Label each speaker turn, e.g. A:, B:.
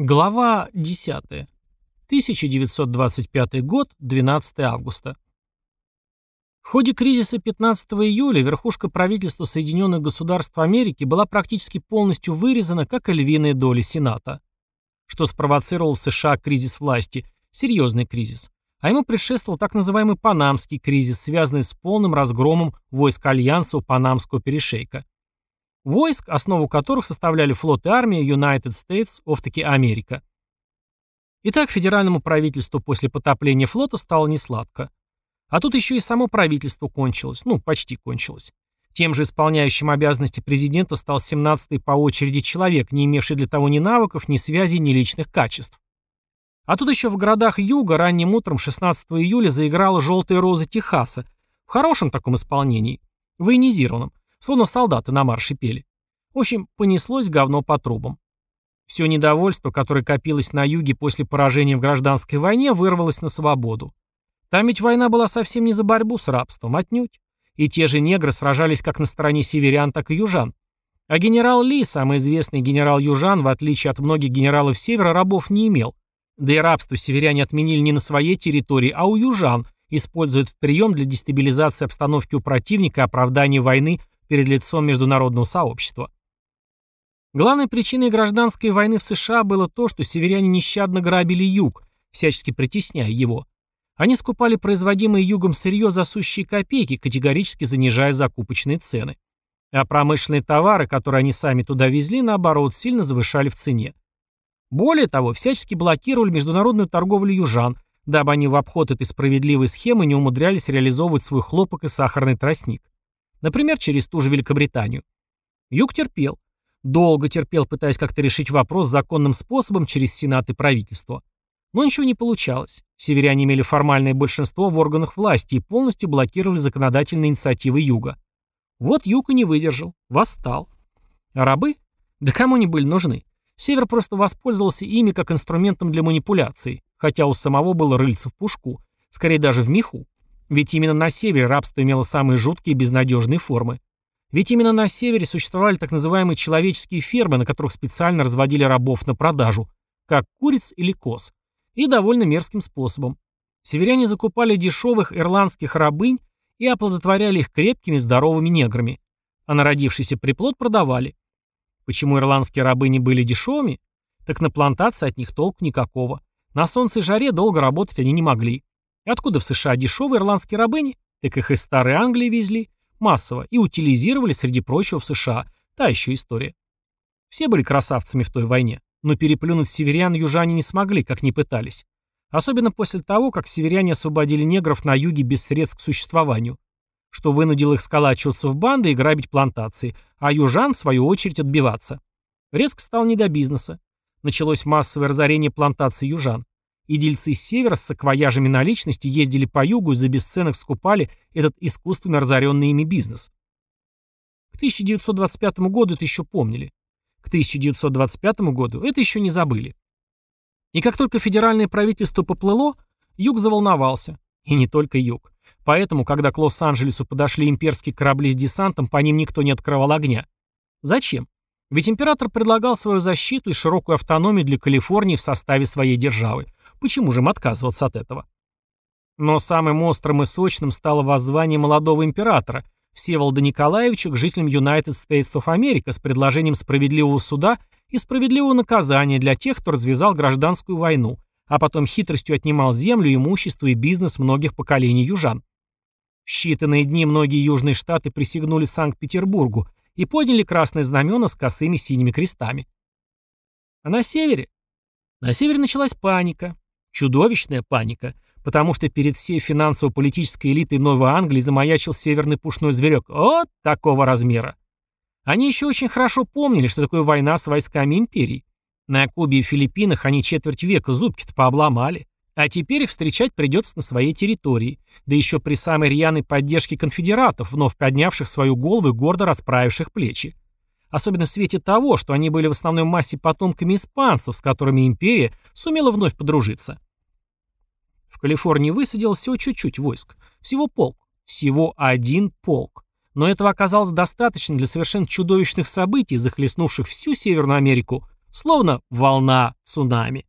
A: Глава 10. 1925 год, 12 августа. В ходе кризиса 15 июля верхушка правительства Соединенных Государств Америки была практически полностью вырезана, как и львиная доля Сената. Что спровоцировал в США кризис власти, серьезный кризис. А ему предшествовал так называемый Панамский кризис, связанный с полным разгромом войск Альянса у Панамского перешейка войск, основу которых составляли флот и армия United States of таки Америка. Итак, федеральному правительству после потопления флота стало несладко. А тут еще и само правительство кончилось, ну, почти кончилось. Тем же исполняющим обязанности президента стал 17-й по очереди человек, не имевший для того ни навыков, ни связей, ни личных качеств. А тут еще в городах юга ранним утром 16 июля заиграла «Желтая роза Техаса» в хорошем таком исполнении, военизированном, Словно солдаты на марше пели. В общем, понеслось говно по трубам. Все недовольство, которое копилось на юге после поражения в гражданской войне, вырвалось на свободу. Там ведь война была совсем не за борьбу с рабством, отнюдь. И те же негры сражались как на стороне северян, так и южан. А генерал Ли, самый известный генерал южан, в отличие от многих генералов севера, рабов не имел. Да и рабство северяне отменили не на своей территории, а у южан, используя этот прием для дестабилизации обстановки у противника и оправдания войны перед лицом международного сообщества. Главной причиной гражданской войны в США было то, что северяне нещадно грабили юг, всячески притесняя его. Они скупали производимое югом сырье за сущие копейки, категорически занижая закупочные цены. А промышленные товары, которые они сами туда везли, наоборот, сильно завышали в цене. Более того, всячески блокировали международную торговлю южан, дабы они в обход этой справедливой схемы не умудрялись реализовывать свой хлопок и сахарный тростник. Например, через ту же Великобританию. Юг терпел. Долго терпел, пытаясь как-то решить вопрос законным способом через Сенат и правительство. Но ничего не получалось. Северяне имели формальное большинство в органах власти и полностью блокировали законодательные инициативы Юга. Вот Юг и не выдержал. Восстал. А рабы? Да кому они были нужны? Север просто воспользовался ими как инструментом для манипуляции, хотя у самого было рыльце в пушку, скорее даже в меху. Ведь именно на севере рабство имело самые жуткие и безнадежные формы. Ведь именно на севере существовали так называемые человеческие фермы, на которых специально разводили рабов на продажу, как куриц или коз, и довольно мерзким способом. Северяне закупали дешевых ирландских рабынь и оплодотворяли их крепкими здоровыми неграми, а народившийся приплод продавали. Почему ирландские рабыни были дешевыми? Так на плантации от них толку никакого. На солнце и жаре долго работать они не могли. Откуда в США дешевые ирландские рабыни? Так их из Старой Англии везли. Массово. И утилизировали, среди прочего, в США. Та еще история. Все были красавцами в той войне. Но переплюнуть северян южане не смогли, как ни пытались. Особенно после того, как северяне освободили негров на юге без средств к существованию. Что вынудило их сколачиваться в банды и грабить плантации, а южан, в свою очередь, отбиваться. Резко стал не до бизнеса. Началось массовое разорение плантаций южан и дельцы с севера с саквояжами наличности ездили по югу и за бесценок скупали этот искусственно разоренный ими бизнес. К 1925 году это еще помнили. К 1925 году это еще не забыли. И как только федеральное правительство поплыло, юг заволновался. И не только юг. Поэтому, когда к Лос-Анджелесу подошли имперские корабли с десантом, по ним никто не открывал огня. Зачем? Ведь император предлагал свою защиту и широкую автономию для Калифорнии в составе своей державы. Почему же им отказываться от этого? Но самым острым и сочным стало воззвание молодого императора, Всеволода Николаевича, к жителям United States of America с предложением справедливого суда и справедливого наказания для тех, кто развязал гражданскую войну, а потом хитростью отнимал землю, имущество и бизнес многих поколений южан. В считанные дни многие южные штаты присягнули Санкт-Петербургу и подняли красные знамена с косыми синими крестами. А на севере? На севере началась паника. Чудовищная паника, потому что перед всей финансово-политической элитой Новой Англии замаячил северный пушной зверек вот такого размера. Они еще очень хорошо помнили, что такое война с войсками империи. На Кубе и Филиппинах они четверть века зубки-то пообломали. А теперь их встречать придется на своей территории, да еще при самой рьяной поддержке конфедератов, вновь поднявших свою голову и гордо расправивших плечи. Особенно в свете того, что они были в основной массе потомками испанцев, с которыми империя сумела вновь подружиться. В Калифорнии высадил всего чуть-чуть войск. Всего полк. Всего один полк. Но этого оказалось достаточно для совершенно чудовищных событий, захлестнувших всю Северную Америку словно волна цунами.